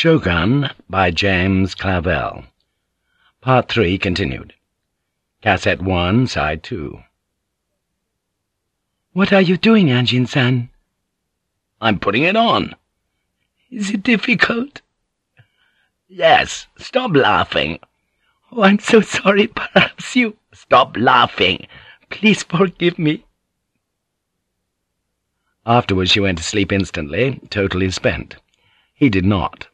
Shogun by James Clavell. Part 3 continued. Cassette 1, Side 2. What are you doing, Anjin-san? I'm putting it on. Is it difficult? Yes, stop laughing. Oh, I'm so sorry. Perhaps you... Stop laughing. Please forgive me. Afterwards she went to sleep instantly, totally spent. He did not.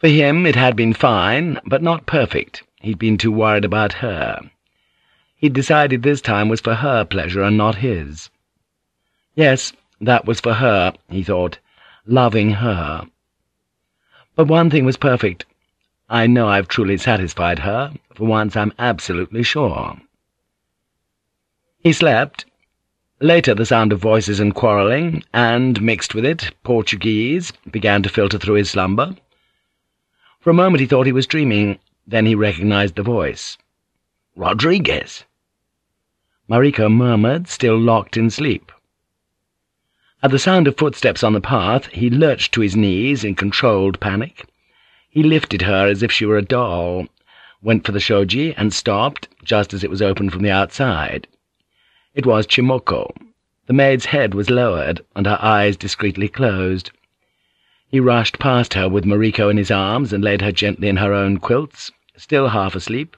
For him it had been fine, but not perfect. He'd been too worried about her. He'd decided this time was for her pleasure and not his. Yes, that was for her, he thought, loving her. But one thing was perfect. I know I've truly satisfied her. For once I'm absolutely sure. He slept. Later the sound of voices and quarrelling, and, mixed with it, Portuguese, began to filter through his slumber. For a moment he thought he was dreaming, then he recognized the voice. Rodriguez. Mariko murmured, still locked in sleep. At the sound of footsteps on the path, he lurched to his knees in controlled panic. He lifted her as if she were a doll, went for the shoji, and stopped, just as it was opened from the outside. It was Chimmoko. The maid's head was lowered, and her eyes discreetly closed. He rushed past her with Mariko in his arms and laid her gently in her own quilts, still half asleep,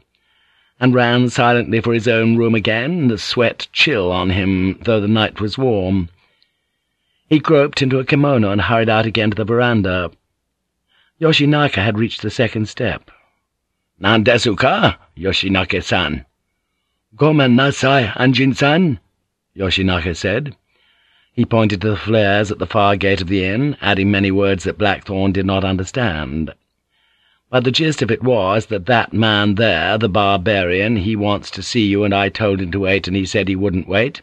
and ran silently for his own room again, the sweat chill on him, though the night was warm. He groped into a kimono and hurried out again to the veranda. Yoshinaka had reached the second step. Nan desu ka, Yoshinaka-san? Gomen nasai, Anjin-san, Yoshinaka said. He pointed to the flares at the far gate of the inn, adding many words that Blackthorne did not understand. But the gist of it was that that man there, the barbarian, he wants to see you, and I told him to wait, and he said he wouldn't wait,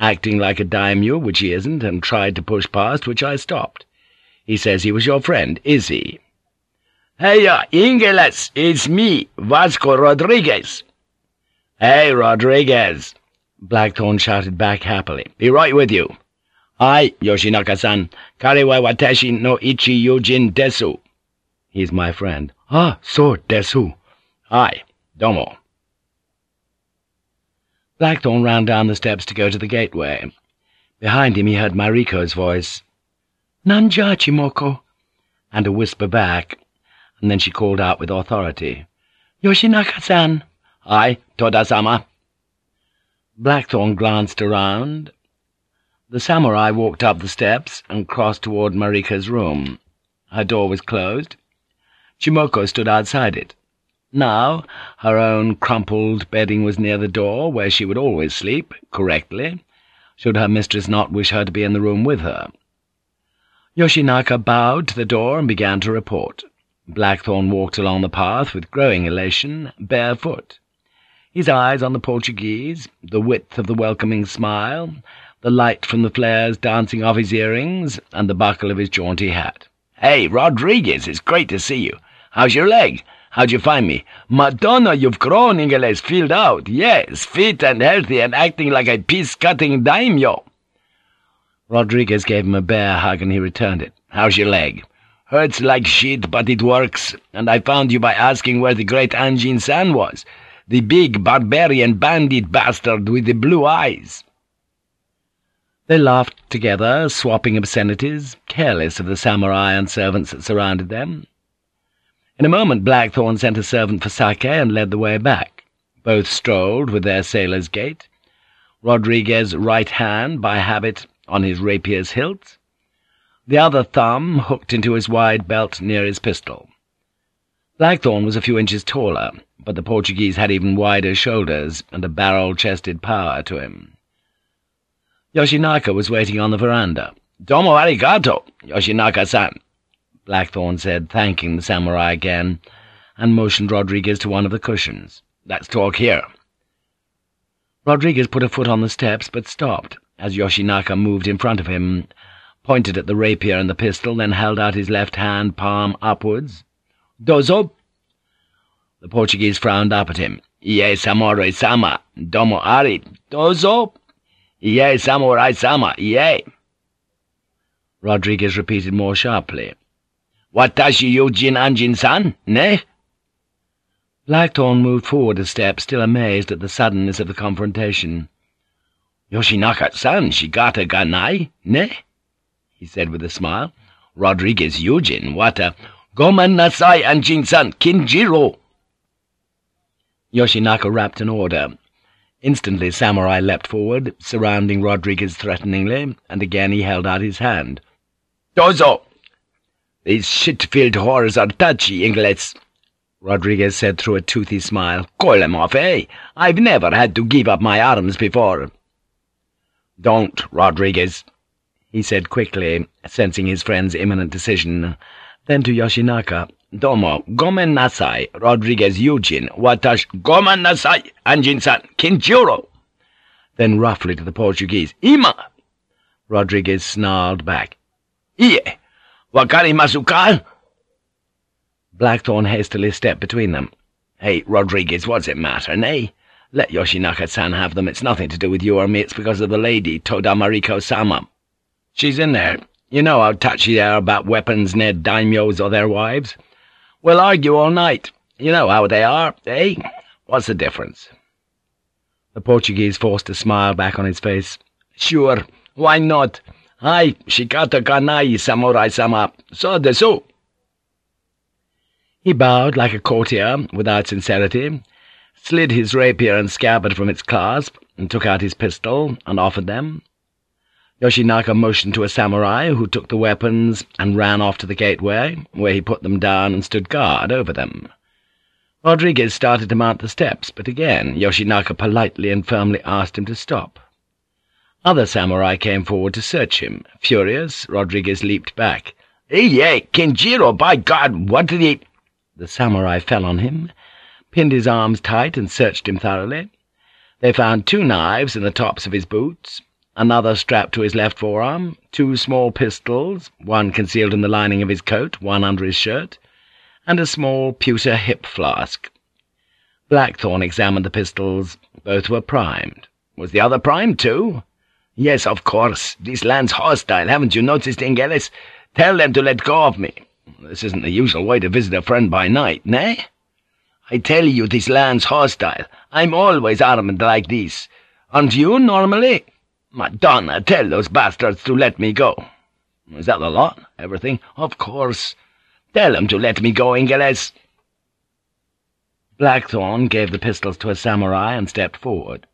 acting like a daimyo, which he isn't, and tried to push past, which I stopped. He says he was your friend, is he? Hey, uh, Ingeles, it's me, Vasco Rodriguez. Hey, Rodriguez, Blackthorne shouted back happily. Be right with you. I, Yoshinaka-san, Kariwa Watashi no Ichi Yujin Desu. He's my friend. Ah, so, Desu. Hi, domo. Blackthorne ran down the steps to go to the gateway. Behind him he heard Mariko's voice. Nanja, Chimmoko, and a whisper back, and then she called out with authority. Yoshinaka-san. Hi, Toda-sama. Blackthorne glanced around. The samurai walked up the steps and crossed toward Mariko's room. Her door was closed. Chimmoko stood outside it. Now her own crumpled bedding was near the door, where she would always sleep, correctly, should her mistress not wish her to be in the room with her. Yoshinaka bowed to the door and began to report. Blackthorne walked along the path with growing elation, barefoot. His eyes on the Portuguese, the width of the welcoming smile, the light from the flares dancing off his earrings, and the buckle of his jaunty hat. "'Hey, Rodriguez, it's great to see you. How's your leg? How'd you find me? Madonna, you've grown, Ingeles, filled out. Yes, fit and healthy and acting like a piece-cutting daimyo.' Rodriguez gave him a bear hug, and he returned it. "'How's your leg?' "'Hurts like shit, but it works, and I found you by asking where the great Anjin-san was, the big barbarian bandit bastard with the blue eyes.' They laughed together, swapping obscenities, careless of the samurai and servants that surrounded them. In a moment Blackthorne sent a servant for sake and led the way back. Both strolled with their sailor's gait, Rodriguez's right hand, by habit, on his rapier's hilt, the other thumb hooked into his wide belt near his pistol. Blackthorne was a few inches taller, but the Portuguese had even wider shoulders and a barrel-chested power to him. Yoshinaka was waiting on the veranda. "'Domo arigato, Yoshinaka-san,' Blackthorne said, thanking the samurai again, and motioned Rodriguez to one of the cushions. "'Let's talk here.' Rodriguez put a foot on the steps, but stopped, as Yoshinaka moved in front of him, pointed at the rapier and the pistol, then held out his left hand, palm upwards. "'Dozo!' The Portuguese frowned up at him. "'Ie, samurai-sama, domo ari, dozo!' "'Yea, samurai-sama, yea!' Rodriguez repeated more sharply. Watashi Yojin Anjin-san, ne? Blackthorne moved forward a step, still amazed at the suddenness of the confrontation. Yoshinaka-san shigata ganai, ne? he said with a smile. Rodriguez Yujin, wata gomen nasai Anjin-san Kinjiro. Yoshinaka rapped an order. Instantly Samurai leapt forward, surrounding Rodriguez threateningly, and again he held out his hand. Dozo! These shit-filled whores are touchy, Ingles, Rodriguez said through a toothy smile. Call them off, eh? I've never had to give up my arms before. Don't, Rodriguez, he said quickly, sensing his friend's imminent decision. Then to Yoshinaka, Domo, gomen nasai, Rodriguez Yujin, watash gomen nasai, Anjin-san, Kinjuro. Then roughly to the Portuguese, Ima! Rodriguez snarled back. Ie, wakari masuka? Blackthorne hastily stepped between them. Hey, Rodriguez, what's it matter, nay? Let Yoshinaka-san have them. It's nothing to do with you or me. It's because of the lady, Toda Mariko-sama. She's in there. You know how touchy they are about weapons near daimyos or their wives. We'll argue all night. You know how they are, eh? What's the difference? The Portuguese forced a smile back on his face. Sure, why not? Ai, shikata kanai, samurai-sama. So de so. He bowed like a courtier, without sincerity, slid his rapier and scabbard from its clasp, and took out his pistol, and offered them. Yoshinaka motioned to a samurai, who took the weapons and ran off to the gateway, where he put them down and stood guard over them. Rodriguez started to mount the steps, but again Yoshinaka politely and firmly asked him to stop. Other samurai came forward to search him. Furious, Rodriguez leaped back. Yeah, Kinjiro, by God, what did he— The samurai fell on him, pinned his arms tight and searched him thoroughly. They found two knives in the tops of his boots, another strapped to his left forearm, two small pistols, one concealed in the lining of his coat, one under his shirt, and a small pewter hip flask. Blackthorne examined the pistols. Both were primed. Was the other primed, too? Yes, of course. This land's hostile, haven't you noticed, Ingelis? Tell them to let go of me. This isn't the usual way to visit a friend by night, nay? I tell you this land's hostile. I'm always armed like this. Aren't you, normally? Madonna, tell those bastards to let me go. Is that the lot? Everything? Of course. Tell them to let me go, Ingeles. Blackthorne gave the pistols to a samurai and stepped forward.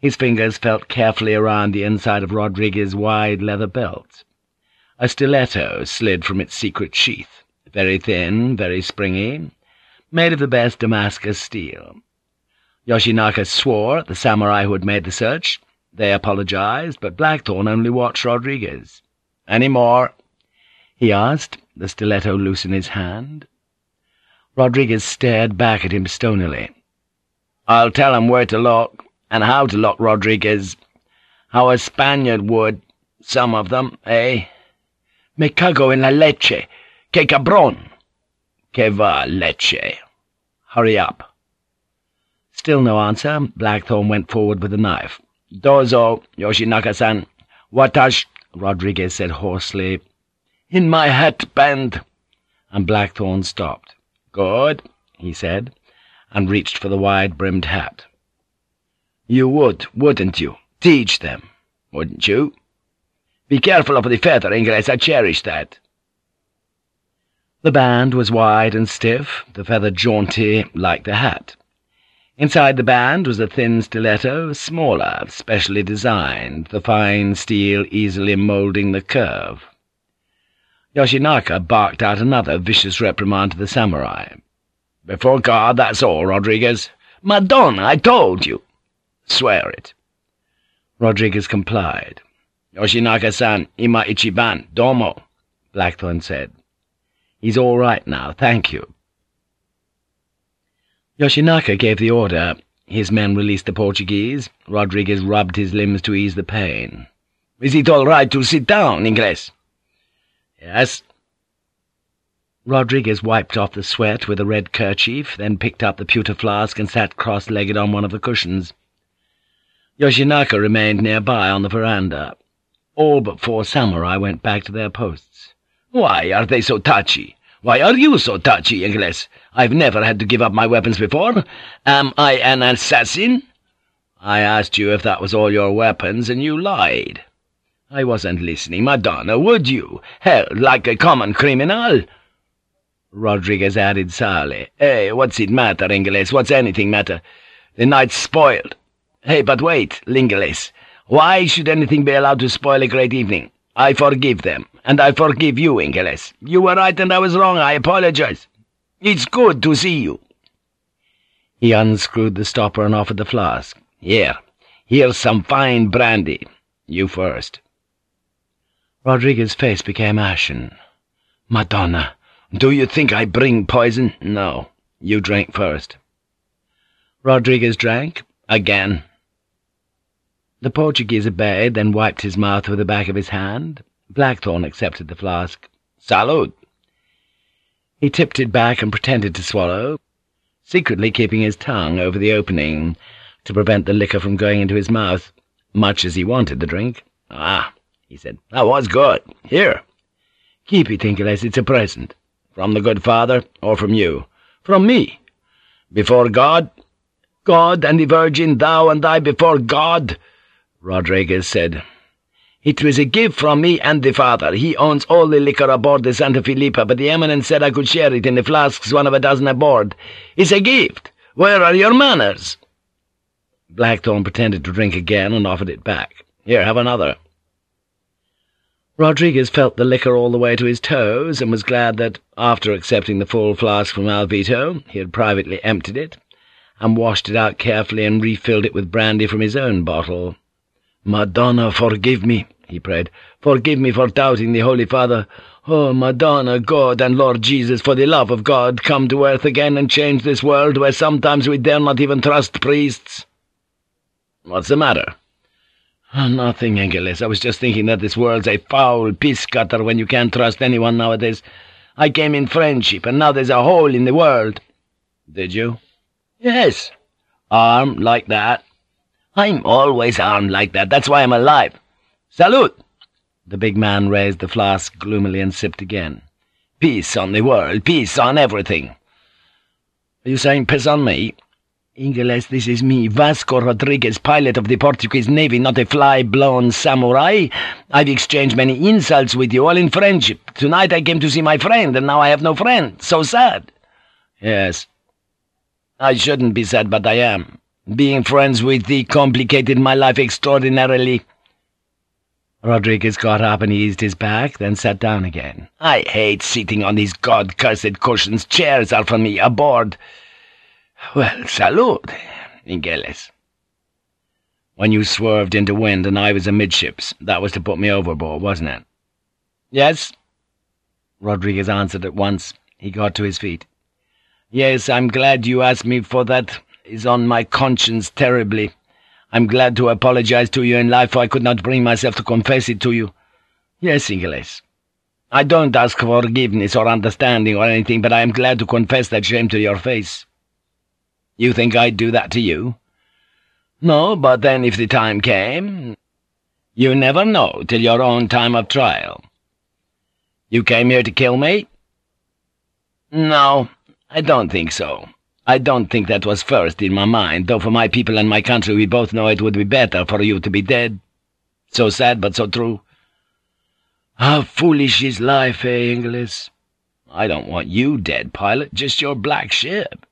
His fingers felt carefully around the inside of Rodriguez's wide leather belt. A stiletto slid from its secret sheath, very thin, very springy, made of the best Damascus steel. Yoshinaka swore at the samurai who had made the search. They apologized, but Blackthorne only watched Rodriguez. "'Any more?' he asked, the stiletto loose in his hand. Rodriguez stared back at him stonily. "'I'll tell 'em where to look, and how to look, Rodriguez. How a Spaniard would, some of them, eh? Me cago en la leche, que cabrón! Que va leche! Hurry up!' Still no answer. Blackthorne went forward with the knife. "'Dozo, Yoshinaka-san. Watash,' Rodriguez said hoarsely. "'In my hat band.' And Blackthorne stopped. "'Good,' he said, and reached for the wide-brimmed hat. "'You would, wouldn't you? Teach them, wouldn't you? Be careful of the feather, Ingles, I cherish that.' The band was wide and stiff, the feather jaunty like the hat. Inside the band was a thin stiletto, smaller, specially designed, the fine steel easily moulding the curve. Yoshinaka barked out another vicious reprimand to the samurai. "'Before God, that's all, Rodriguez. Madonna, I told you!' "'Swear it.' Rodriguez complied. "'Yoshinaka-san, ima ichiban, domo,' Blackthorne said. "'He's all right now, thank you.' Yoshinaka gave the order. His men released the Portuguese. Rodriguez rubbed his limbs to ease the pain. "'Is it all right to sit down, Ingles?' "'Yes.' Rodriguez wiped off the sweat with a red kerchief, then picked up the pewter flask and sat cross-legged on one of the cushions. Yoshinaka remained nearby on the veranda. All but four samurai went back to their posts. Why are they so touchy? Why are you so touchy, Ingles? I've never had to give up my weapons before. Am I an assassin? I asked you if that was all your weapons, and you lied. I wasn't listening, Madonna, would you? Hell, like a common criminal? Rodriguez added sourly. Hey, what's it matter, Ingles? What's anything matter? The night's spoiled. Hey, but wait, Lingeles. Why should anything be allowed to spoil a great evening? I forgive them, and I forgive you, Ingeles. You were right and I was wrong. I apologize. It's good to see you. He unscrewed the stopper and offered the flask. Here, here's some fine brandy. You first. Rodriguez's face became ashen. Madonna, do you think I bring poison? No. You drink first. Rodriguez drank. Again. The Portuguese obeyed, then wiped his mouth with the back of his hand. Blackthorne accepted the flask. Salud! He tipped it back and pretended to swallow, secretly keeping his tongue over the opening to prevent the liquor from going into his mouth, much as he wanted the drink. Ah, he said, that was good. Here. Keep it, Ingeles, it's a present. From the good father, or from you? From me. Before God? God and the Virgin, thou and I before God, Rodriguez said. It was a gift from me and the father. He owns all the liquor aboard the Santa Filipa, but the eminence said I could share it in the flasks, one of a dozen aboard. It's a gift. Where are your manners? Blackthorne pretended to drink again and offered it back. Here, have another. Rodriguez felt the liquor all the way to his toes, and was glad that, after accepting the full flask from Alvito, he had privately emptied it, and washed it out carefully and refilled it with brandy from his own bottle. "'Madonna, forgive me,' he prayed. "'Forgive me for doubting the Holy Father. Oh, Madonna, God and Lord Jesus, for the love of God, come to earth again and change this world where sometimes we dare not even trust priests.' "'What's the matter?' Oh, nothing, Engeles. I was just thinking that this world's a foul piss-cutter when you can't trust anyone nowadays. I came in friendship, and now there's a hole in the world. Did you? Yes. Armed like that. I'm always armed like that. That's why I'm alive. Salute! The big man raised the flask gloomily and sipped again. Peace on the world, peace on everything. Are you saying piss on me? Ingeles, this is me, Vasco Rodriguez, pilot of the Portuguese Navy, not a fly-blown samurai. I've exchanged many insults with you, all in friendship. Tonight I came to see my friend, and now I have no friend. So sad. Yes. I shouldn't be sad, but I am. Being friends with thee complicated my life extraordinarily. Rodriguez got up and eased his back, then sat down again. I hate sitting on these god-cursed cushions. Chairs are for me, aboard. Well, salute, Ingeles. When you swerved into wind and I was amidships, that was to put me overboard, wasn't it? Yes, Rodriguez answered at once. He got to his feet. Yes, I'm glad you asked me, for that is on my conscience terribly. I'm glad to apologize to you in life, for I could not bring myself to confess it to you. Yes, Ingeles. I don't ask for forgiveness or understanding or anything, but I am glad to confess that shame to your face. You think I'd do that to you? No, but then if the time came... You never know till your own time of trial. You came here to kill me? No, I don't think so. I don't think that was first in my mind, though for my people and my country we both know it would be better for you to be dead. So sad, but so true. How foolish is life, eh, Inglis? I don't want you dead, pilot, just your black ship.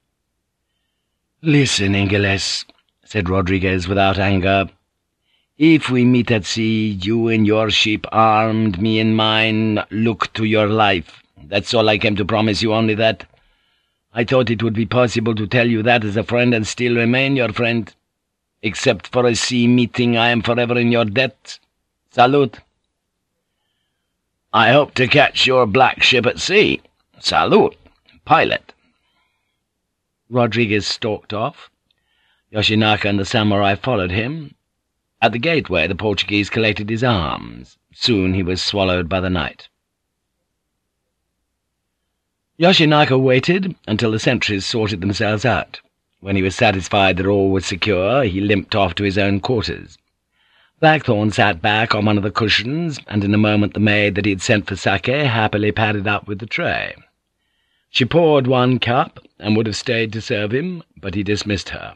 "'Listen, Ingeles,' said Rodriguez without anger. "'If we meet at sea, you in your ship armed, me in mine, look to your life. That's all I came to promise you, only that. I thought it would be possible to tell you that as a friend and still remain your friend. Except for a sea meeting, I am forever in your debt. Salute!' "'I hope to catch your black ship at sea. Salute, pilot!' Rodriguez stalked off. Yoshinaka and the samurai followed him. At the gateway the Portuguese collected his arms. Soon he was swallowed by the night. Yoshinaka waited until the sentries sorted themselves out. When he was satisfied that all was secure, he limped off to his own quarters. Blackthorne sat back on one of the cushions, and in a moment the maid that he had sent for sake happily padded up with the tray. She poured one cup, and would have stayed to serve him, but he dismissed her.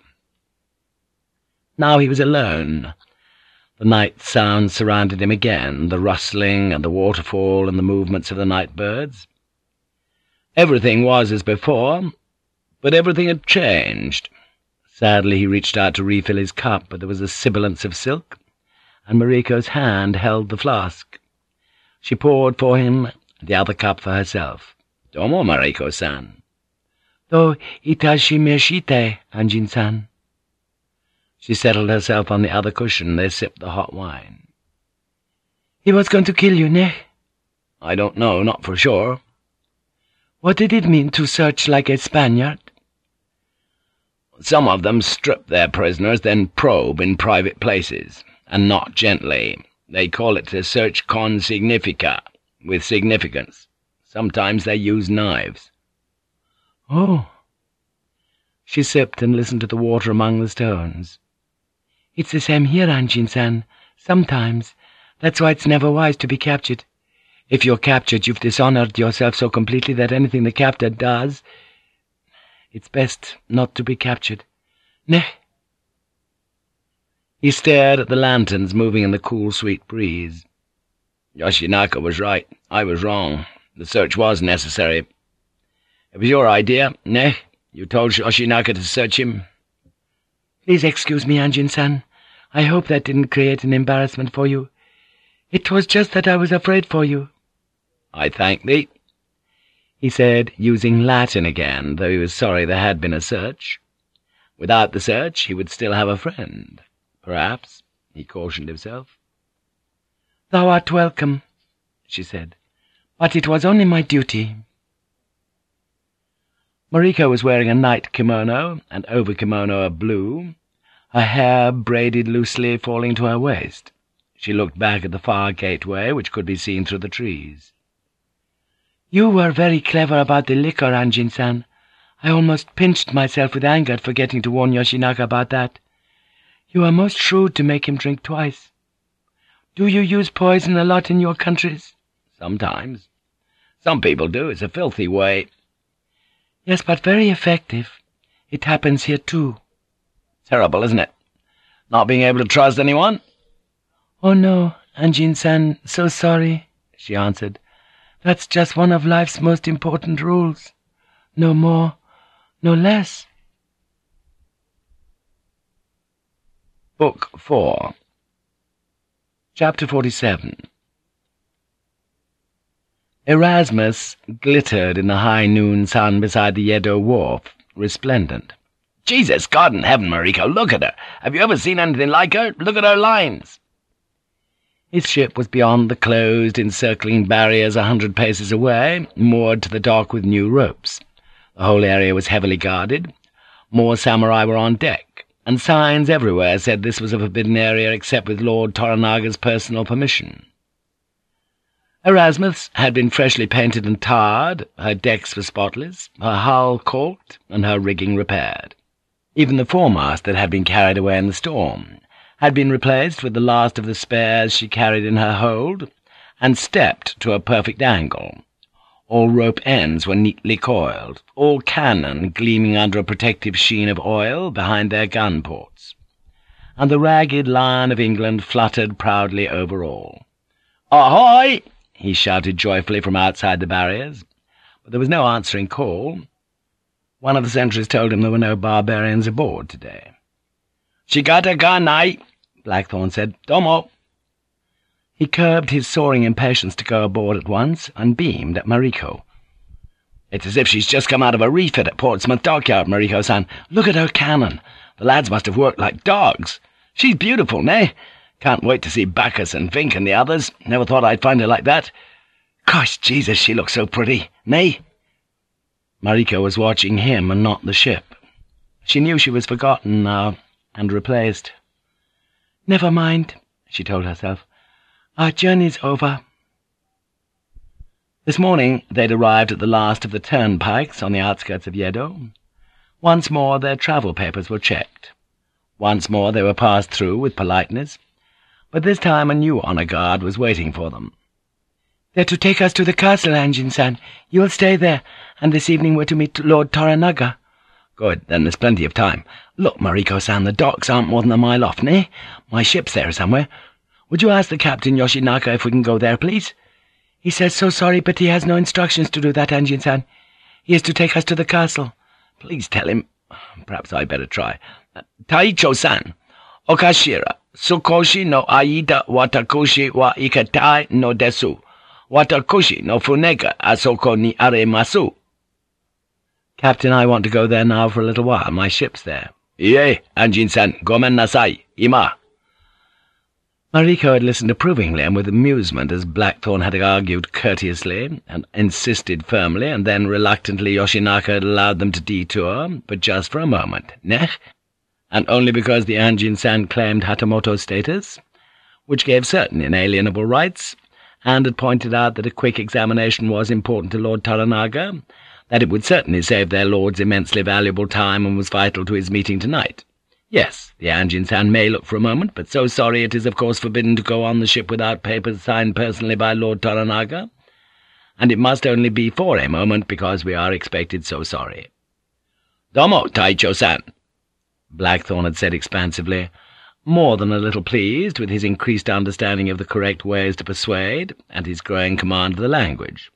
Now he was alone. The night sounds surrounded him again, the rustling and the waterfall and the movements of the night birds. Everything was as before, but everything had changed. Sadly he reached out to refill his cup, but there was a sibilance of silk, and Mariko's hand held the flask. She poured for him, the other cup for herself. Domo, Mariko-san. Do itashi meshite, Anjin-san. She settled herself on the other cushion. They sipped the hot wine. He was going to kill you, ne? I don't know, not for sure. What did it mean to search like a Spaniard? Some of them strip their prisoners, then probe in private places and not gently. They call it to search con significa, with significance. Sometimes they use knives. Oh. She sipped and listened to the water among the stones. It's the same here, Anjin-san. Sometimes. That's why it's never wise to be captured. If you're captured, you've dishonored yourself so completely that anything the captor does... It's best not to be captured. Ne? He stared at the lanterns moving in the cool, sweet breeze. Yoshinaka was right. I was wrong. The search was necessary. It was your idea, ne? You told Yoshinaka to search him? Please excuse me, Anjin-san. I hope that didn't create an embarrassment for you. It was just that I was afraid for you. I thank thee, he said, using Latin again, though he was sorry there had been a search. Without the search, he would still have a friend. Perhaps, he cautioned himself. Thou art welcome, she said, but it was only my duty. Mariko was wearing a night kimono, an over-kimono of blue, her hair braided loosely falling to her waist. She looked back at the far gateway, which could be seen through the trees. You were very clever about the liquor, Anjin-san. I almost pinched myself with anger at forgetting to warn Yoshinaka about that. You are most shrewd to make him drink twice. Do you use poison a lot in your countries? Sometimes. Some people do. It's a filthy way. Yes, but very effective. It happens here, too. Terrible, isn't it? Not being able to trust anyone? Oh, no, Anjin-san, so sorry, she answered. That's just one of life's most important rules. No more, no less. Book 4 Chapter 47 Erasmus glittered in the high noon sun beside the Yedo wharf, resplendent. Jesus, God in heaven, Mariko, look at her! Have you ever seen anything like her? Look at her lines! His ship was beyond the closed, encircling barriers a hundred paces away, moored to the dock with new ropes. The whole area was heavily guarded. More samurai were on deck, and signs everywhere said this was a forbidden area except with Lord Toranaga's personal permission. Erasmus had been freshly painted and tarred, her decks were spotless, her hull caulked, and her rigging repaired. Even the foremast that had been carried away in the storm had been replaced with the last of the spares she carried in her hold, and stepped to a perfect angle. All rope ends were neatly coiled, all cannon gleaming under a protective sheen of oil behind their gun ports. And the ragged Lion of England fluttered proudly over all. "'Ahoy!' he shouted joyfully from outside the barriers, but there was no answering call. One of the sentries told him there were no barbarians aboard today. "'Shigata ganai!' Blackthorne said. "'Domo!' He curbed his soaring impatience to go aboard at once, and beamed at Mariko. "'It's as if she's just come out of a refit at Portsmouth Dockyard, Mariko-san. Look at her cannon. The lads must have worked like dogs. She's beautiful, nay? Can't wait to see Baccus and Vinck and the others. Never thought I'd find her like that. Gosh, Jesus, she looks so pretty, nay?' Mariko was watching him and not the ship. She knew she was forgotten now, and replaced. "'Never mind,' she told herself. Our journey's over.' This morning they'd arrived at the last of the turnpikes on the outskirts of Yedo. Once more their travel papers were checked. Once more they were passed through with politeness. But this time a new honor guard was waiting for them. They're to take us to the castle, Anjin-san. You'll stay there, and this evening we're to meet Lord Toranaga. Good, then there's plenty of time. Look, Mariko-san, the docks aren't more than a mile off, nay? My ship's there somewhere. Would you ask the Captain Yoshinaka if we can go there, please? He says so sorry, but he has no instructions to do that, Anjin-san. He is to take us to the castle. Please tell him. Perhaps I'd better try. Uh, Taicho-san, Okashira, Sukoshi no aida watakushi wa iketai no desu. Watakushi no funega asoko ni aremasu. Captain, I want to go there now for a little while. My ship's there. Ie, Anjin-san, gomen nasai, ima. Mariko had listened approvingly and with amusement as Blackthorne had argued courteously and insisted firmly, and then reluctantly Yoshinaka had allowed them to detour, but just for a moment, neh? And only because the Anjin-san claimed Hatamoto status, which gave certain inalienable rights, and had pointed out that a quick examination was important to Lord Toranaga, that it would certainly save their lord's immensely valuable time and was vital to his meeting tonight. Yes, the Anjin-san may look for a moment, but so sorry it is of course forbidden to go on the ship without papers signed personally by Lord Toranaga, and it must only be for a moment because we are expected so sorry. Domo, Taicho-san, Blackthorne had said expansively, more than a little pleased with his increased understanding of the correct ways to persuade, and his growing command of the language.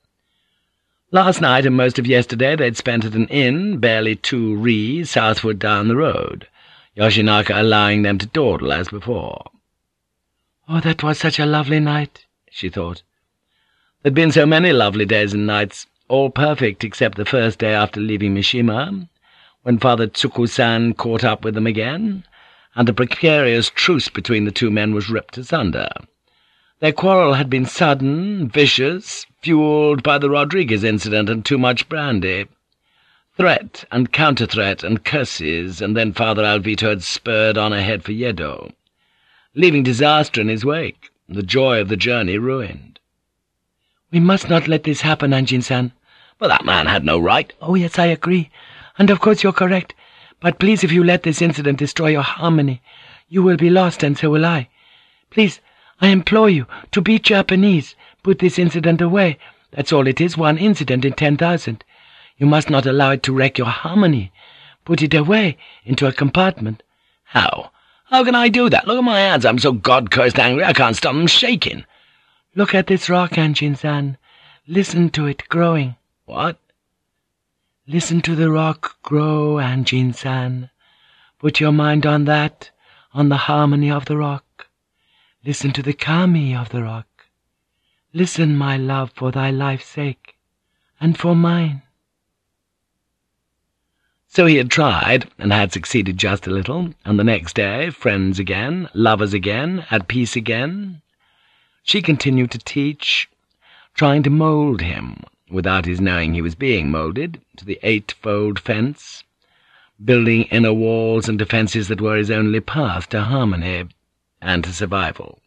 Last night and most of yesterday they'd spent at an inn barely two ri southward down the road, Yoshinaka allowing them to dawdle as before. Oh, that was such a lovely night, she thought. There'd been so many lovely days and nights, all perfect except the first day after leaving Mishima, when Father Tsukku-san caught up with them again, and the precarious truce between the two men was ripped asunder. Their quarrel had been sudden, vicious, fueled by the Rodriguez incident and too much brandy. Threat and counter-threat and curses, and then Father Alvito had spurred on ahead for Yedo, leaving disaster in his wake, the joy of the journey ruined. "'We must not let this happen, Anjin-san.' "'But that man had no right.' "'Oh, yes, I agree. And of course you're correct. But please, if you let this incident destroy your harmony, you will be lost, and so will I. Please, I implore you, to be Japanese. Put this incident away. That's all it is, one incident in ten thousand. You must not allow it to wreck your harmony. Put it away, into a compartment. How? How can I do that? Look at my hands. I'm so God-cursed angry I can't stop them shaking. Look at this rock, Anjin-san. Listen to it growing. What? Listen to the rock grow, Anjin-san. Put your mind on that, on the harmony of the rock. Listen to the kami of the rock. Listen, my love, for thy life's sake, and for mine. So he had tried, and had succeeded just a little, and the next day, friends again, lovers again, at peace again. She continued to teach, trying to mould him, without his knowing he was being moulded, to the eightfold fence, building inner walls and defences that were his only path to harmony and to survival.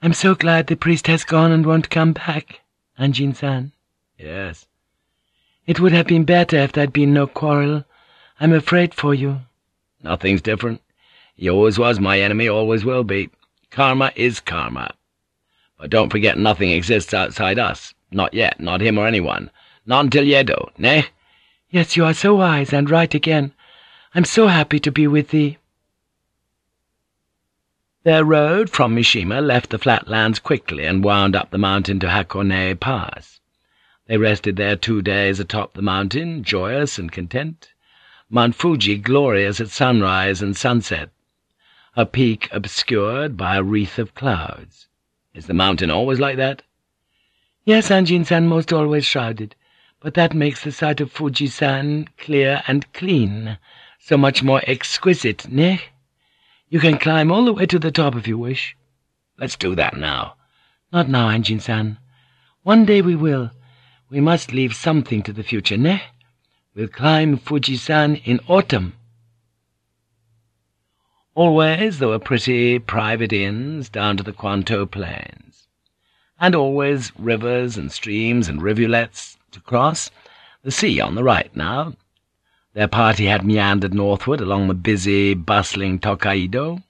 "'I'm so glad the priest has gone and won't come back, Anjin-san.' "'Yes.' It would have been better if there'd been no quarrel. I'm afraid for you. Nothing's different. He always was my enemy, always will be. Karma is karma. But don't forget nothing exists outside us. Not yet, not him or anyone. Not until Yedo, ne? Yes, you are so wise and right again. I'm so happy to be with thee. Their road from Mishima left the flatlands quickly and wound up the mountain to Hakone Pass. They rested there two days atop the mountain, joyous and content. Mount Fuji glorious at sunrise and sunset, a peak obscured by a wreath of clouds. Is the mountain always like that? Yes, Anjin-san most always shrouded, but that makes the sight of Fuji-san clear and clean, so much more exquisite, ne? You can climb all the way to the top if you wish. Let's do that now. Not now, Anjin-san. One day we will, we must leave something to the future, ne? We'll climb Fuji-san in autumn. Always there were pretty private inns down to the Kwanto Plains, and always rivers and streams and rivulets to cross, the sea on the right now. Their party had meandered northward along the busy, bustling Tokaido,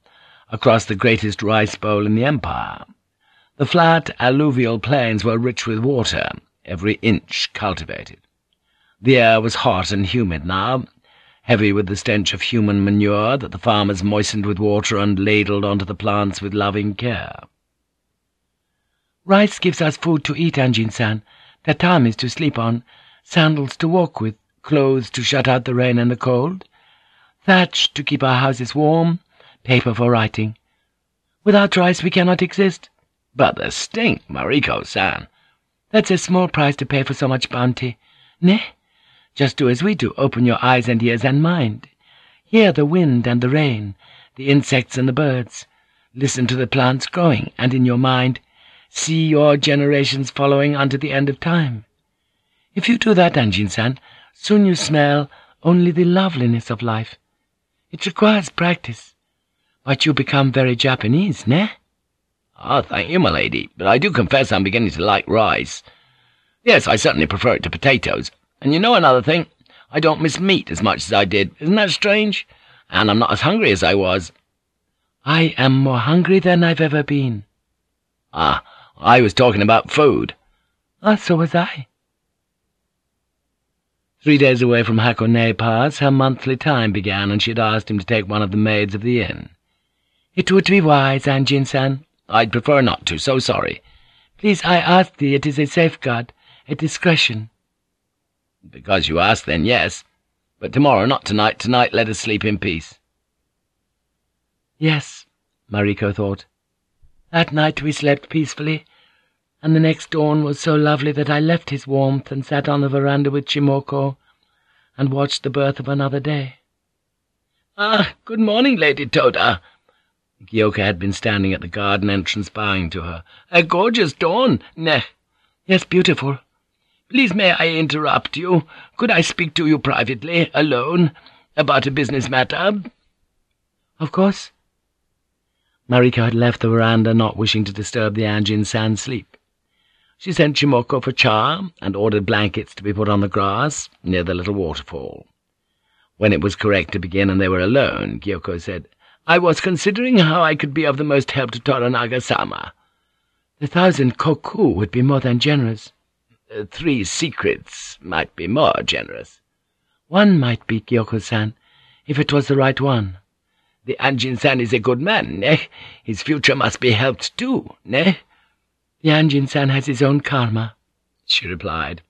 across the greatest rice bowl in the empire. The flat, alluvial plains were rich with water, every inch cultivated. The air was hot and humid now, heavy with the stench of human manure that the farmers moistened with water and ladled onto the plants with loving care. Rice gives us food to eat, Anjin-san, tatamis to sleep on, sandals to walk with, clothes to shut out the rain and the cold, thatch to keep our houses warm, paper for writing. Without rice we cannot exist. But the stink, Mariko-san. That's a small price to pay for so much bounty. Ne? Just do as we do, open your eyes and ears and mind. Hear the wind and the rain, the insects and the birds. Listen to the plants growing, and in your mind, see your generations following unto the end of time. If you do that, Anjin-san, soon you smell only the loveliness of life. It requires practice. But you become very Japanese, ne? Ah, thank you, my lady, but I do confess I'm beginning to like rice. Yes, I certainly prefer it to potatoes. And you know another thing? I don't miss meat as much as I did. Isn't that strange? And I'm not as hungry as I was. I am more hungry than I've ever been. Ah, I was talking about food. Ah, so was I. Three days away from Hakone Pass, her monthly time began, and she had asked him to take one of the maids of the inn. It would be wise, Anjin-san. I'd prefer not to, so sorry. Please, I ask thee, it is a safeguard, a discretion. Because you ask, then yes. But tomorrow, not tonight. Tonight let us sleep in peace. Yes, Mariko thought. That night we slept peacefully, and the next dawn was so lovely that I left his warmth and sat on the veranda with Chimmoko and watched the birth of another day. Ah, good morning, Lady Toda. Gyoko had been standing at the garden entrance bowing to her. A gorgeous dawn, ne? Yes, beautiful. Please may I interrupt you? Could I speak to you privately, alone, about a business matter? Of course. Mariko had left the veranda, not wishing to disturb the Anjin-san sleep. She sent Chimmoko for char, and ordered blankets to be put on the grass near the little waterfall. When it was correct to begin and they were alone, Gyoko said, I was considering how I could be of the most help to Toranaga-sama. The thousand koku would be more than generous. Uh, three secrets might be more generous. One might be, Gyoko-san, if it was the right one. The Anjin-san is a good man, ne? His future must be helped too, ne? The Anjin-san has his own karma, she replied.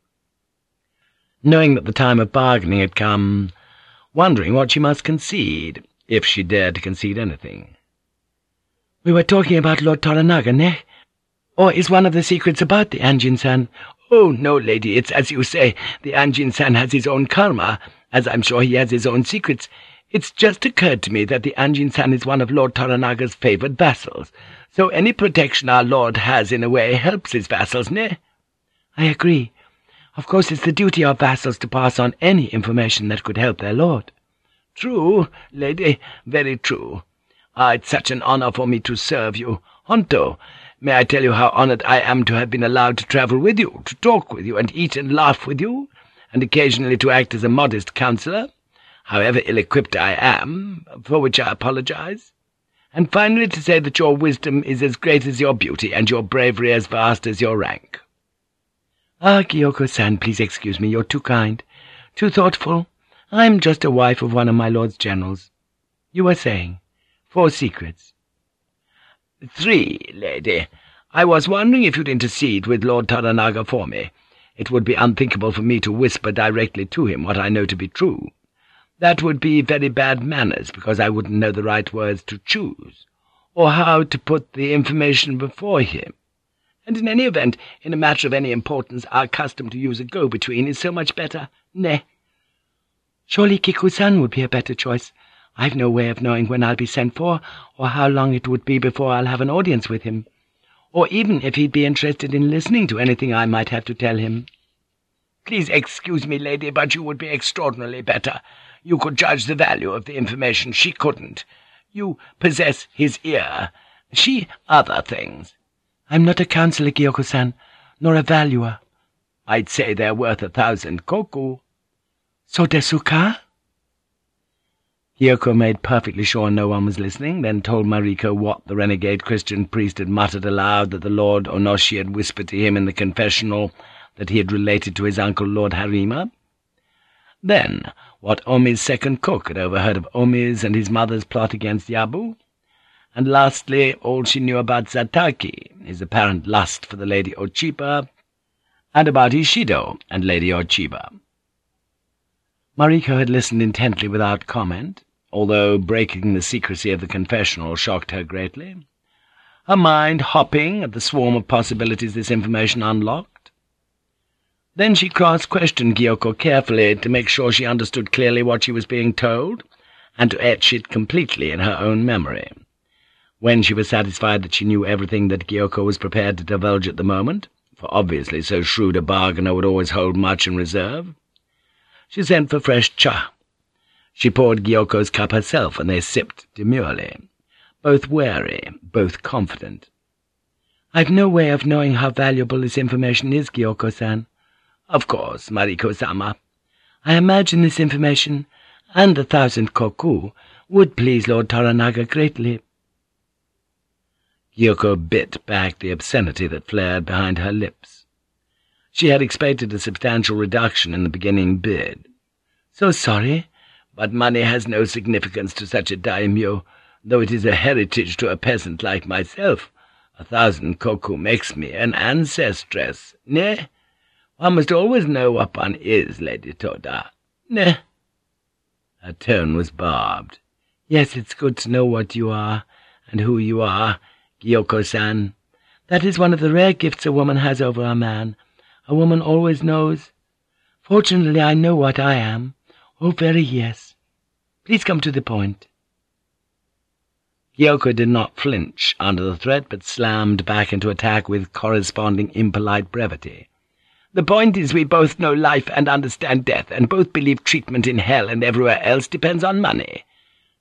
Knowing that the time of bargaining had come, wondering what she must concede, if she dared to concede anything. We were talking about Lord Toranaga, ne? Or is one of the secrets about the Anjin-san? Oh, no, lady, it's as you say, the Anjin-san has his own karma, as I'm sure he has his own secrets. It's just occurred to me that the Anjin-san is one of Lord Toranaga's favoured vassals, so any protection our lord has in a way helps his vassals, ne? I agree. Of course it's the duty of vassals to pass on any information that could help their lord. True, lady, very true. Ah, it's such an honour for me to serve you. Honto, may I tell you how honoured I am to have been allowed to travel with you, to talk with you, and eat and laugh with you, and occasionally to act as a modest counsellor, however ill-equipped I am, for which I apologize, and finally to say that your wisdom is as great as your beauty, and your bravery as vast as your rank. Ah, Gyoko-san, please excuse me, you're too kind, too thoughtful. I'm just a wife of one of my lord's generals. You were saying, four secrets. Three, lady. I was wondering if you'd intercede with Lord Toranaga for me. It would be unthinkable for me to whisper directly to him what I know to be true. That would be very bad manners, because I wouldn't know the right words to choose, or how to put the information before him. And in any event, in a matter of any importance, our custom to use a go-between is so much better. Nay. Surely Kiku-san would be a better choice. I've no way of knowing when I'll be sent for, or how long it would be before I'll have an audience with him, or even if he'd be interested in listening to anything I might have to tell him. Please excuse me, lady, but you would be extraordinarily better. You could judge the value of the information. She couldn't. You possess his ear. She other things. I'm not a counselor, Gyoko-san, nor a valuer. I'd say they're worth a thousand koku. So desu ka? Made perfectly sure no one was listening, then told Mariko what the renegade Christian priest had muttered aloud that the Lord Onoshi had whispered to him in the confessional that he had related to his uncle Lord Harima. Then, what Omi's second cook had overheard of Omi's and his mother's plot against Yabu. And lastly, all she knew about Zataki, his apparent lust for the Lady Ochiba, and about Ishido and Lady Ochiba. Mariko had listened intently without comment, although breaking the secrecy of the confessional shocked her greatly, her mind hopping at the swarm of possibilities this information unlocked. Then she cross-questioned Gyoko carefully to make sure she understood clearly what she was being told, and to etch it completely in her own memory. When she was satisfied that she knew everything that Gyoko was prepared to divulge at the moment, for obviously so shrewd a bargainer would always hold much in reserve, she sent for fresh cha she poured Gyoko's cup herself, and they sipped demurely, both wary, both confident. "'I've no way of knowing how valuable this information is, Gyoko-san.' "'Of course, Mariko-sama. I imagine this information, and the thousand koku, would please Lord Toranaga greatly.' Gyoko bit back the obscenity that flared behind her lips. She had expected a substantial reduction in the beginning bid. "'So sorry. But money has no significance to such a daimyo, though it is a heritage to a peasant like myself. A thousand koku makes me an ancestress, ne? One must always know what one is, Lady Toda, ne? Her tone was barbed. Yes, it's good to know what you are, and who you are, Gyoko-san. That is one of the rare gifts a woman has over a man. A woman always knows. Fortunately, I know what I am. Oh, very yes. Please come to the point. Gyoko did not flinch under the threat, but slammed back into attack with corresponding impolite brevity. The point is we both know life and understand death, and both believe treatment in hell and everywhere else depends on money.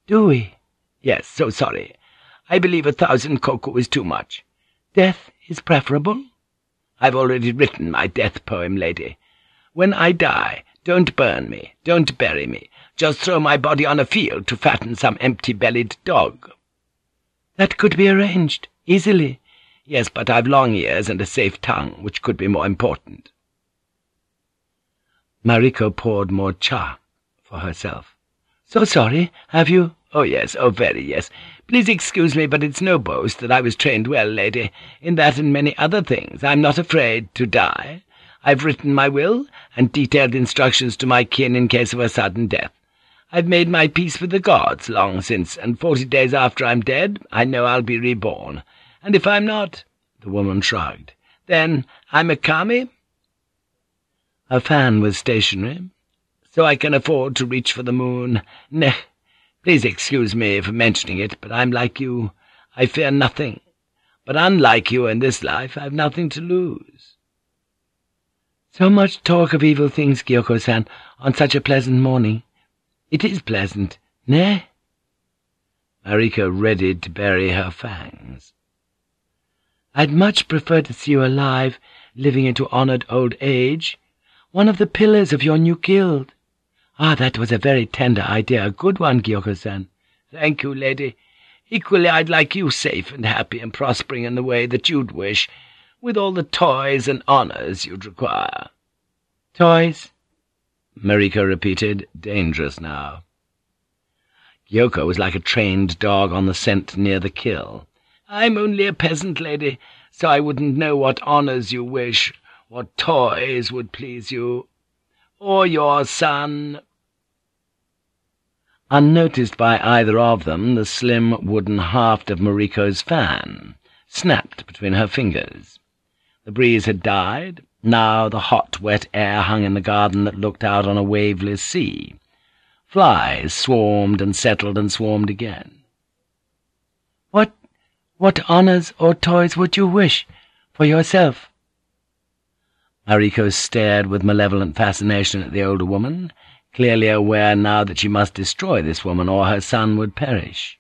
Do we? Yes, so sorry. I believe a thousand koku is too much. Death is preferable? I've already written my death poem, lady. When I die, don't burn me, don't bury me. Just throw my body on a field to fatten some empty-bellied dog. That could be arranged, easily. Yes, but I've long ears and a safe tongue, which could be more important. Mariko poured more cha for herself. So sorry, have you? Oh, yes, oh, very yes. Please excuse me, but it's no boast that I was trained well, lady, in that and many other things. I'm not afraid to die. I've written my will, and detailed instructions to my kin in case of a sudden death. I've made my peace with the gods long since, and forty days after I'm dead, I know I'll be reborn. And if I'm not—' the woman shrugged. "'Then I'm a kami?' Her fan was stationary, so I can afford to reach for the moon. Neh, please excuse me for mentioning it, but I'm like you. I fear nothing. But unlike you in this life, I've nothing to lose. So much talk of evil things, Gyoko-san, on such a pleasant morning. It is pleasant, nay? Mariko readied to bury her fangs. I'd much prefer to see you alive, living into honoured old age, one of the pillars of your new guild. Ah, that was a very tender idea, a good one, Gyoko-san. Thank you, lady. Equally I'd like you safe and happy and prospering in the way that you'd wish, with all the toys and honours you'd require. Toys? Mariko repeated, dangerous now. Gyoko was like a trained dog on the scent near the kill. I'm only a peasant lady, so I wouldn't know what honours you wish, what toys would please you, or your son. Unnoticed by either of them, the slim wooden haft of Mariko's fan snapped between her fingers. The breeze had died. Now the hot, wet air hung in the garden that looked out on a waveless sea. Flies swarmed and settled and swarmed again. What, what honours or toys would you wish for yourself? Mariko stared with malevolent fascination at the older woman, clearly aware now that she must destroy this woman or her son would perish.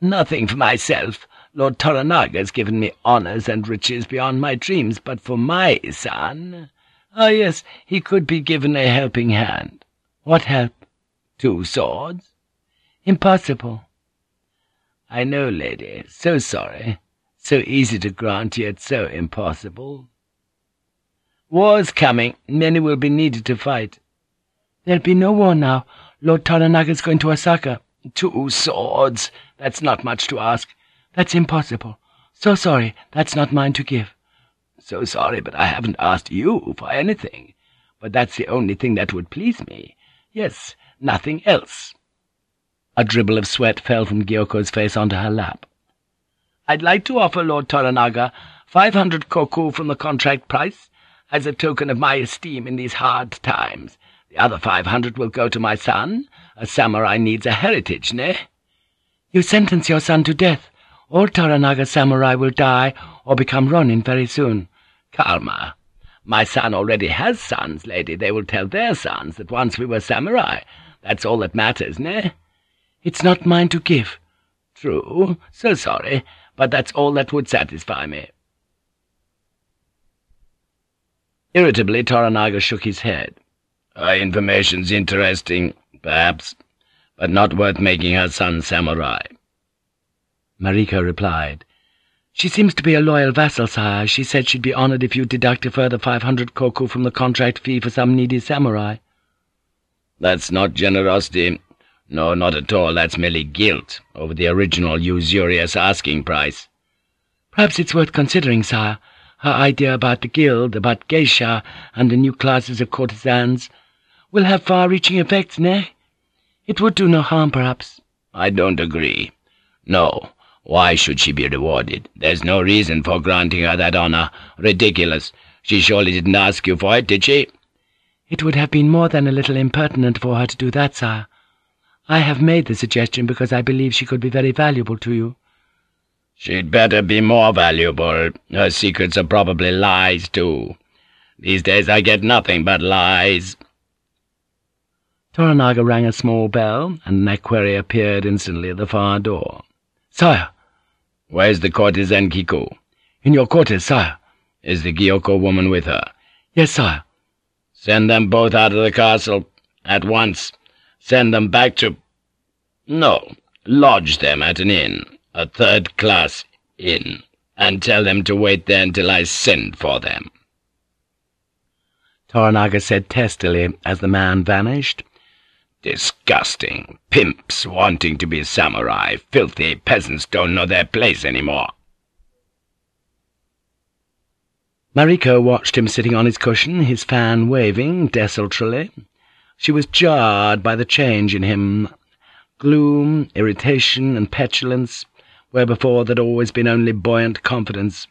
Nothing for myself, Lord Toranaga has given me honours and riches beyond my dreams, but for my son— Ah, yes, he could be given a helping hand. What help? Two swords? Impossible. I know, lady. So sorry. So easy to grant, yet so impossible. War's coming. Many will be needed to fight. There'll be no war now. Lord Toranaga's going to Osaka. Two swords. That's not much to ask. That's impossible. So sorry. That's not mine to give. So sorry, but I haven't asked you for anything. But that's the only thing that would please me. Yes, nothing else. A dribble of sweat fell from Gyoko's face onto her lap. I'd like to offer Lord Toranaga five hundred koku from the contract price as a token of my esteem in these hard times. The other five hundred will go to my son. A samurai needs a heritage, ne? You sentence your son to death. All Toranaga samurai will die or become ronin very soon. Karma. My son already has sons, lady. They will tell their sons that once we were samurai. That's all that matters, ne? It's not mine to give. True. So sorry. But that's all that would satisfy me. Irritably, Toranaga shook his head. Her information's interesting, perhaps, but not worth making her son samurai. Mariko replied, she seems to be a loyal vassal, sire. She said she'd be honored if you'd deduct a further five hundred koku from the contract fee for some needy samurai. That's not generosity. No, not at all. That's merely guilt over the original usurious asking price. Perhaps it's worth considering, sire. Her idea about the guild, about geisha, and the new classes of courtesans will have far-reaching effects, nay? It would do no harm, perhaps. I don't agree. No, why should she be rewarded? There's no reason for granting her that honor. Ridiculous. She surely didn't ask you for it, did she? It would have been more than a little impertinent for her to do that, sire. I have made the suggestion because I believe she could be very valuable to you. She'd better be more valuable. Her secrets are probably lies, too. These days I get nothing but lies. Toranaga rang a small bell, and an equerry appeared instantly at the far door. "'Sire!' Where's the courtesan Kiku? In your quarters, sire. Is the Gyoko woman with her? Yes, sire. Send them both out of the castle, at once. Send them back to... No, lodge them at an inn, a third-class inn, and tell them to wait there until I send for them. Toranaga said testily as the man vanished. Disgusting. Pimps wanting to be samurai. Filthy peasants don't know their place anymore. Mariko watched him sitting on his cushion, his fan waving desultorily. She was jarred by the change in him. Gloom, irritation, and petulance, where before there'd always been only buoyant confidence.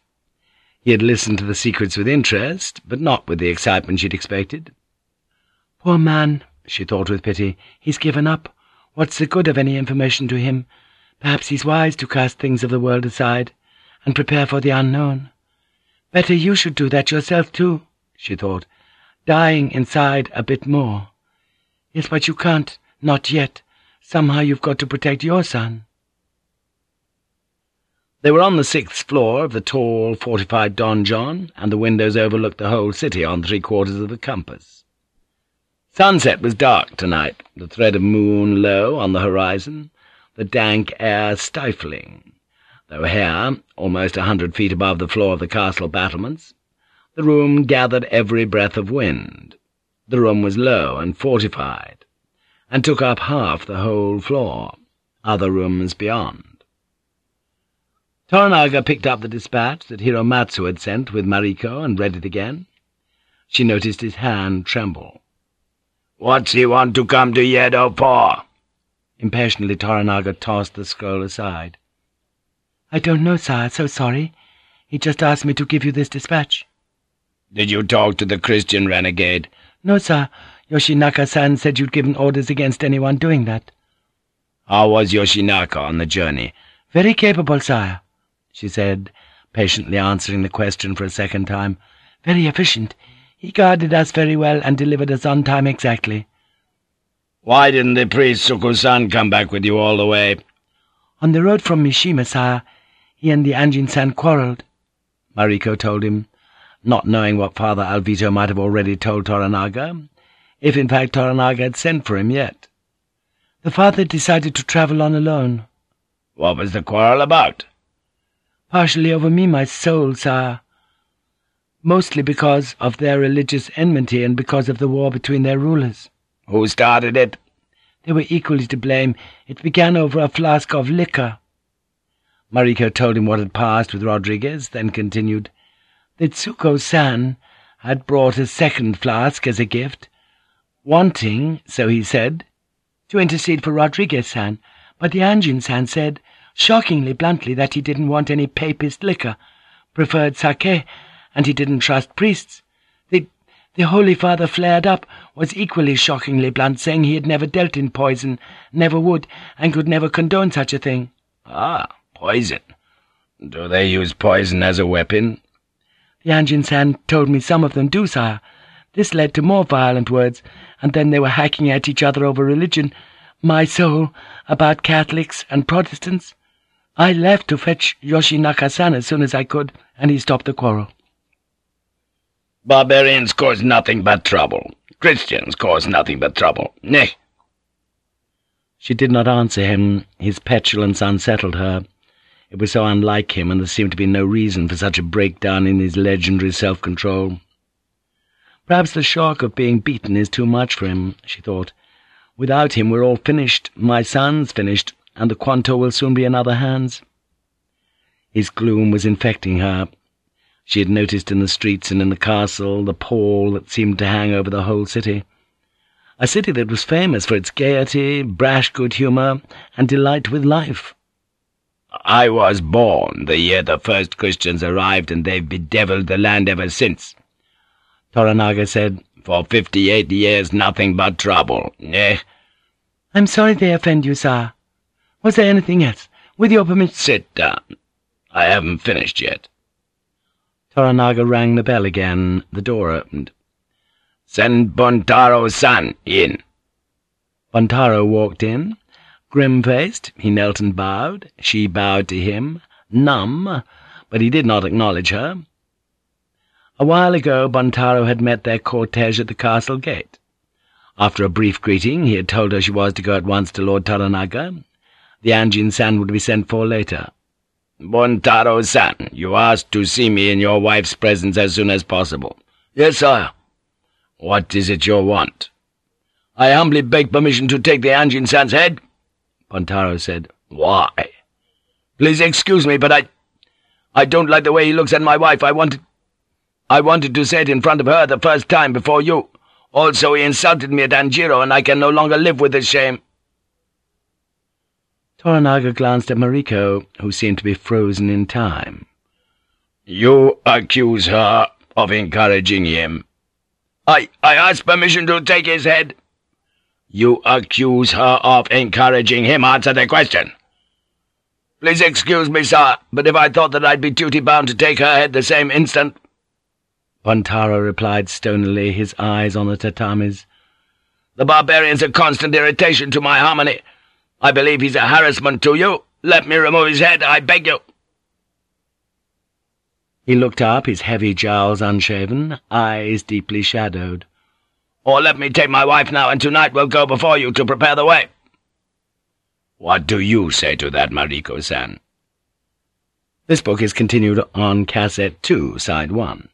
He had listened to the secrets with interest, but not with the excitement she'd expected. Poor man, she thought with pity. He's given up. What's the good of any information to him? Perhaps he's wise to cast things of the world aside, and prepare for the unknown. Better you should do that yourself, too, she thought, dying inside a bit more. Yes, but you can't, not yet. Somehow you've got to protect your son. They were on the sixth floor of the tall, fortified donjon, and the windows overlooked the whole city on three quarters of the compass. Sunset was dark tonight, the thread of moon low on the horizon, the dank air stifling. Though here, almost a hundred feet above the floor of the castle battlements, the room gathered every breath of wind. The room was low and fortified, and took up half the whole floor, other rooms beyond. Toranaga picked up the dispatch that Hiromatsu had sent with Mariko and read it again. She noticed his hand tremble. What's he want to come to Yedo for? Impatiently Toranaga tossed the scroll aside. I don't know, sire, so sorry. He just asked me to give you this dispatch. Did you talk to the Christian renegade? No, sir. Yoshinaka-san said you'd given orders against anyone doing that. How was Yoshinaka on the journey? Very capable, sire, she said, patiently answering the question for a second time. Very efficient. He guarded us very well and delivered us on time exactly. Why didn't the priest Tsukku-san come back with you all the way? On the road from Mishima, sire, he and the Anjin-san quarreled. Mariko told him, not knowing what Father Alvito might have already told Toranaga, if in fact Toranaga had sent for him yet. The father decided to travel on alone. What was the quarrel about? Partially over me, my soul, sire. Mostly because of their religious enmity and because of the war between their rulers. Who started it? They were equally to blame. It began over a flask of liquor. Mariko told him what had passed with Rodriguez, then continued, that Tsukku-san had brought a second flask as a gift, wanting, so he said, to intercede for Rodriguez-san, but the Anjin-san said, shockingly bluntly, that he didn't want any papist liquor, preferred sake, and he didn't trust priests. The, the Holy Father flared up, was equally shockingly blunt, saying he had never dealt in poison, never would, and could never condone such a thing. Ah, poison. Do they use poison as a weapon? The Anjin-san told me some of them do, sire. This led to more violent words, and then they were hacking at each other over religion. My soul, about Catholics and Protestants. I left to fetch Yoshinaka-san as soon as I could, and he stopped the quarrel. Barbarians cause nothing but trouble. Christians cause nothing but trouble. Nay. She did not answer him. His petulance unsettled her. It was so unlike him, and there seemed to be no reason for such a breakdown in his legendary self-control. Perhaps the shock of being beaten is too much for him, she thought. Without him we're all finished. My son's finished, and the Kwanto will soon be in other hands. His gloom was infecting her. She had noticed in the streets and in the castle the pall that seemed to hang over the whole city. A city that was famous for its gaiety, brash good humour, and delight with life. I was born the year the first Christians arrived, and they've bedevilled the land ever since. Toranaga said, For fifty-eight years nothing but trouble, eh? I'm sorry they offend you, sir. Was there anything else? With your permission— Sit down. I haven't finished yet. Toranaga rang the bell again. The door opened. Send Buntaro-san in. Buntaro walked in. Grim-faced, he knelt and bowed. She bowed to him, numb, but he did not acknowledge her. A while ago Bontaro had met their cortege at the castle gate. After a brief greeting, he had told her she was to go at once to Lord Toranaga. The Anjin-san would be sent for later. Buntaro-san, you asked to see me in your wife's presence as soon as possible. Yes, sire. What is it you want? I humbly beg permission to take the Anjin-san's head. Buntaro said. Why? Please excuse me, but I... I don't like the way he looks at my wife. I wanted... I wanted to say it in front of her the first time before you. Also, he insulted me at Anjiro, and I can no longer live with this shame. Toranaga glanced at Mariko, who seemed to be frozen in time. You accuse her of encouraging him. I... I asked permission to take his head. You accuse her of encouraging him. Answer the question. Please excuse me, sir, but if I thought that I'd be duty-bound to take her head the same instant— Buntaro replied stonily, his eyes on the tatamis. The barbarian's are constant irritation to my harmony. I believe he's a harassment to you. Let me remove his head, I beg you. He looked up, his heavy jowls unshaven, eyes deeply shadowed. Or let me take my wife now, and tonight we'll go before you to prepare the way. What do you say to that, Mariko-san? This book is continued on Cassette 2, Side 1.